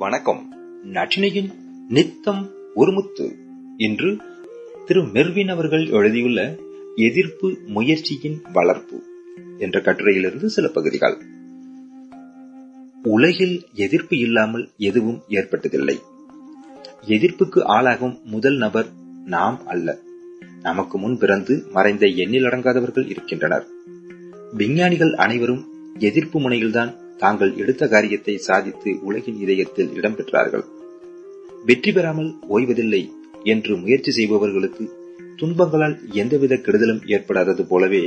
வணக்கம். நற்றினையின் நித்தம் ஒருமுத்து என்று திரு மெர்வின் அவர்கள் எழுதியுள்ள எதிர்ப்பு முயற்சியின் வளர்ப்பு என்ற கட்டுரையிலிருந்து சில பகுதிகள். உலகில் எதிர்ப்பு இல்லாமல் எதுவும் ஏற்பட்டதில்லை. எதிர்ப்புக்கு ஆளாகும் முதல் நபர் நாம் அல்ல. நமக்கு முன் பிறந்து மறைந்த எண்ணில் அடங்காதவர்கள் இருக்கின்றனர். விஞ்ஞானிகள் அனைவரும் எதிர்ப்பு முனையில்தான் தாங்கள் எடுத்த காரியத்தை சாதித்து உலகின் இதயத்தில் இடம்பெற்றார்கள். வெற்றி பெறாமல் ஓய்வதில்லை என்று முயற்சி செய்பவர்களுக்கு துன்பங்களால் எந்தவித கெடுதலும் ஏற்படாதது போலவே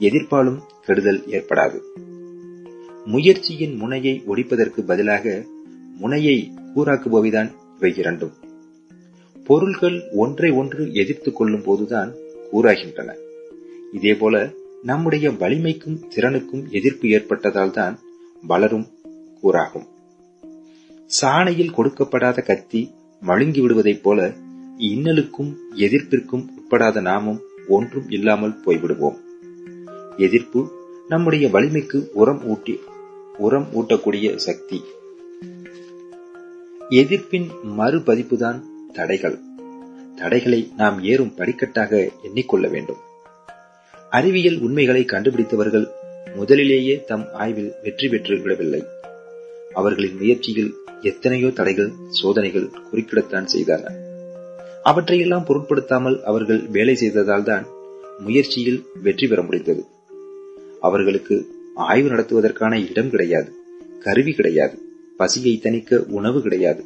எதிர்ப்பாலும் கெடுதல் ஏற்படாது. முயற்சியின் முனையை ஒடிப்பதற்கு பதிலாக முனையை கூறாக்குபவைதான் இவை இரண்டும். பொருள்கள் ஒன்றை ஒன்று எதிர்த்துக் கொள்ளும் போதுதான் கூறாகின்றன. இதேபோல நம்முடைய வலிமைக்கும் திறனுக்கும் எதிர்ப்பு ஏற்பட்டதால் தான் வளரும் கூறாகும். சாணையில் கொடுக்கப்படாத கத்தி மழுங்கி விடுவதைப் போல இன்னலுக்கும் எதிர்ப்பிற்கும் உட்படாத நாமும் ஒன்றும் இல்லாமல் போய்விடுவோம். எதிர்ப்பு நம்முடைய வலிமைக்கு உரம் ஊட்டி உரம் ஊட்டக்கூடிய சக்தி. எதிர்ப்பின் மறுபதிப்புதான் தடைகள். தடைகளை நாம் ஏறும் படிக்கட்டாக எண்ணிக்கொள்ள வேண்டும். அறிவியல் உண்மைகளை கண்டுபிடித்தவர்கள் முதலிலேயே தம் ஆய்வில் வெற்றி பெற்று விடவில்லை அவர்களின் முயற்சியில் எத்தனையோ தடைகள் சோதனைகள் குறுக்கிடத்தான் செய்தார்கள். அவற்றையெல்லாம் பொருட்படுத்தாமல் அவர்கள் வேலை செய்ததால் தான் முயற்சியில் வெற்றி பெற முடிந்தது. அவர்களுக்கு ஆய்வு நடத்துவதற்கான இடம் கிடையாது கருவி கிடையாது பசியை தணிக்க உணவு கிடையாது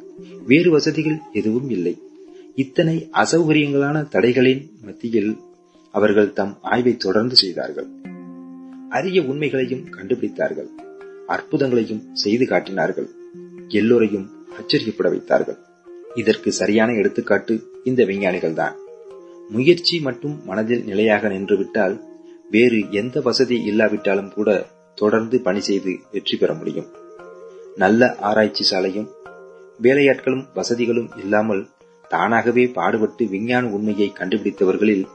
வேறு வசதிகள் எதுவும் இல்லை. இத்தனை அசௌகரியங்களான தடைகளின் மத்தியில் அவர்கள் தம் ஆய்வை தொடர்ந்து செய்தார்கள். அரிய உண்மைகளையும் கண்டுபிடித்தார்கள். அற்புதங்களையும் செய்து காட்டினார்கள். எல்லோரையும் ஆச்சரியப்பட வைத்தார்கள். இதற்கு சரியான எடுத்துக்காட்டு இந்த விஞ்ஞானிகள் தான் முயற்சி மட்டும் மனதில் நிலையாக நின்றுவிட்டால் வேறு எந்த வசதி இல்லாவிட்டாலும் கூட தொடர்ந்து பணி செய்து வெற்றி பெற முடியும். நல்ல ஆராய்ச்சி சாலையும் வேலையாட்களும் வசதிகளும் இல்லாமல் தானாகவே பாடுபட்டு விஞ்ஞான உண்மையை கண்டுபிடித்தவர்களில்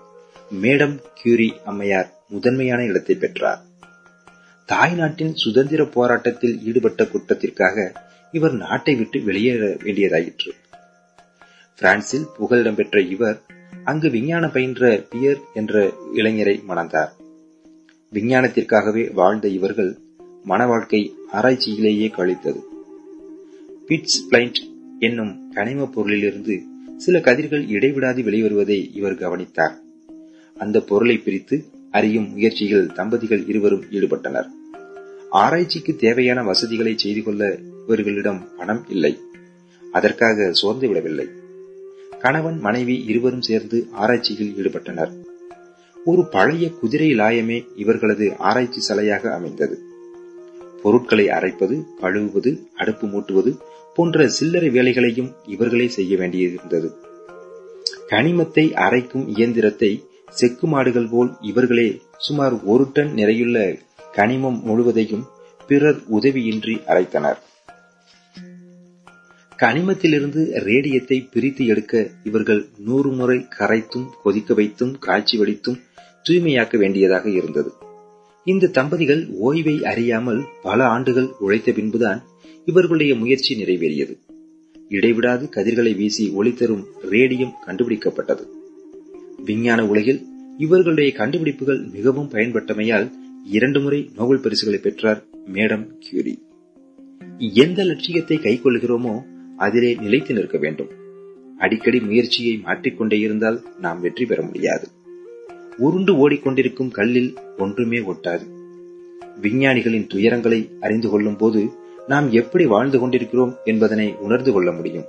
மேடம் கியூரி அம்மையார் முதன்மையான இடத்தை பெற்றார். தாய் நாட்டின் சுதந்திர போராட்டத்தில் ஈடுபட்ட குற்றத்திற்காக இவர் நாட்டை விட்டு வெளியேற வேண்டியதாயிற்று. பிரான்சில் புகலிடம் பெற்ற இவர் அங்கு விஞ்ஞான பயின்ற பியர் என்ற இளைஞரை மணந்தார். விஞ்ஞானத்திற்காகவே வாழ்ந்த இவர்கள் மன வாழ்க்கை ஆராய்ச்சியிலேயே கழித்தது. பிட்ஸ் பிளைண்ட் என்னும் கனிம பொருளிலிருந்து சில கதிர்கள் இடைவிடாது வெளிவருவதை இவர் கவனித்தார். அந்த பொருளை பிரித்து அறியும் முயற்சியில் தம்பதிகள் இருவரும் ஈடுபட்டனர். ஆராய்ச்சிக்கு தேவையான வசதிகளை செய்து கொள்ள இவர்களிடம் பணம் இல்லை. அதற்காக சோர்ந்து விடவில்லை. கணவன் மனைவி இருவரும் சேர்ந்து ஆராய்ச்சியில் ஈடுபட்டனர். ஒரு பழைய குதிரை லாயமே இவர்களது ஆராய்ச்சி சலையாக அமைந்தது. பொருட்களை அரைப்பது கழுவுவது அடுப்பு மூட்டுவது போன்ற சில்லறை வேலைகளையும் இவர்களே செய்ய வேண்டியிருந்தது. கனிமத்தை அரைக்கும் இயந்திரத்தை செக்கு மாடுகள் போல் இவர்களே சுமார் ஒரு டன் நிறையுள்ள கனிமம் முழுவதையும் பிறர் உதவியின்றி அரைத்தனர். கனிமத்திலிருந்து ரேடியத்தை பிரித்து எடுக்க இவர்கள் நூறு முறை கரைத்தும் கொதிக்க வைத்தும் காய்ச்சி வடித்தும் தூய்மையாக்க வேண்டியதாக இருந்தது. இந்த தம்பதிகள் ஓய்வை அறியாமல் பல ஆண்டுகள் உழைத்த பின்புதான் இவர்களுடைய முயற்சி நிறைவேறியது. இடைவிடாது கதிர்களை வீசி ஒளி தரும் ரேடியம் கண்டுபிடிக்கப்பட்டது. விஞ்ஞான உலகில் இவர்களுடைய கண்டுபிடிப்புகள் மிகவும் பயன்பட்டமையால் இரண்டு முறை நோபல் பரிசுகளை பெற்றார் மேடம் கியூரி. எந்த லட்சியத்தை கைக்கொள்கிறோமோ அதிலே நிலைத்து நிற்க வேண்டும். அடிக்கடி முயற்சியை மாற்றிக்கொண்டே இருந்தால் நாம் வெற்றி பெற முடியாது. உருண்டு ஓடிக்கொண்டிருக்கும் கல்லில் ஒன்றுமே ஒட்டாது. விஞ்ஞானிகளின் துயரங்களை அறிந்து கொள்ளும் போது நாம் எப்படி வாழ்ந்து கொண்டிருக்கிறோம் என்பதனை உணர்ந்து கொள்ள முடியும்.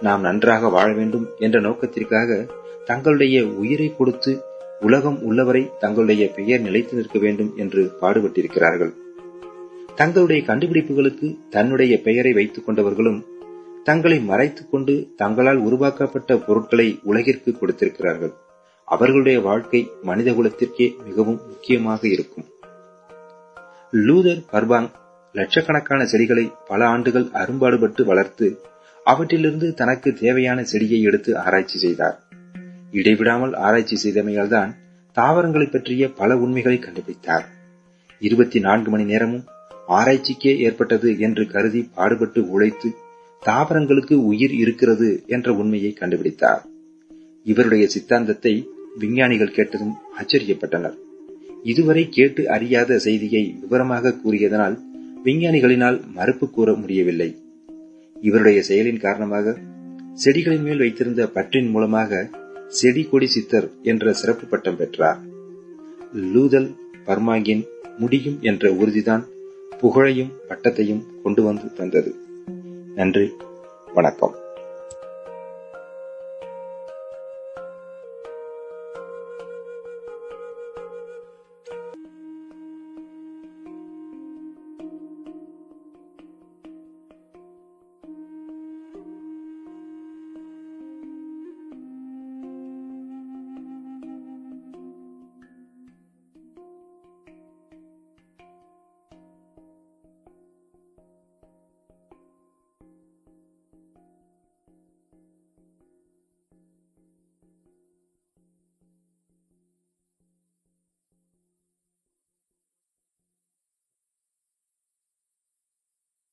நாம் நன்றாக வாழ வேண்டும் என்ற நோக்கத்திற்காக தங்களுடைய உயிரை கொடுத்து உலகம் உள்ளவரை தங்களுடைய பெயர் நிலைத்து நிற்க வேண்டும் என்று பாடுபட்டிருக்கிறார்கள். தங்களுடைய கண்டுபிடிப்புகளுக்கு தன்னுடைய பெயரை வைத்துக் கொண்டவர்களும் தங்களை மறைத்துக் கொண்டு தங்களால் உருவாக்கப்பட்ட பொருட்களை உலகிற்கு கொடுத்திருக்கிறார்கள். அவர்களுடைய வாழ்க்கை மனித குலத்திற்கே மிகவும் முக்கியமாக இருக்கும். லூதர் பர்பாங் லட்சக்கணக்கான செடிகளை பல ஆண்டுகள் அரும்பாடுபட்டு வளர்த்து அவற்றிலிருந்து தனக்கு தேவையான செடியை எடுத்து ஆராய்ச்சி செய்தார். இடைவிடாமல் ஆராய்ச்சி செய்தமையால் தான் தாவரங்களை பற்றிய பல உண்மைகளை கண்டுபிடித்தார். இருபத்தி நான்கு மணி நேரமும் ஆராய்ச்சிக்கே ஏற்பட்டது என்று கருதி பாடுபட்டு உழைத்து தாவரங்களுக்கு உயிர் இருக்கிறது என்ற உண்மையை கண்டுபிடித்தார். இவருடைய சித்தாந்தத்தை விஞ்ஞானிகள் கேட்டதும் ஆச்சரியப்பட்டனர். இதுவரை கேட்டு அறியாத செய்தியை விவரமாக கூறியதனால் விஞ்ஞானிகளினால் மறுப்பு கூற முடியவில்லை. இவருடைய செயலின் காரணமாக செடிகளின் மேல் வைத்திருந்த பற்றின் மூலமாக செடி கொடி சித்தர் என்ற சிறப்பு பட்டம் பெற்றார். லூதல் பர்மாங்கின் முடியும் என்ற உறுதிதான் புகழையும் பட்டத்தையும் கொண்டு வந்து தந்தது. நன்றி வணக்கம்.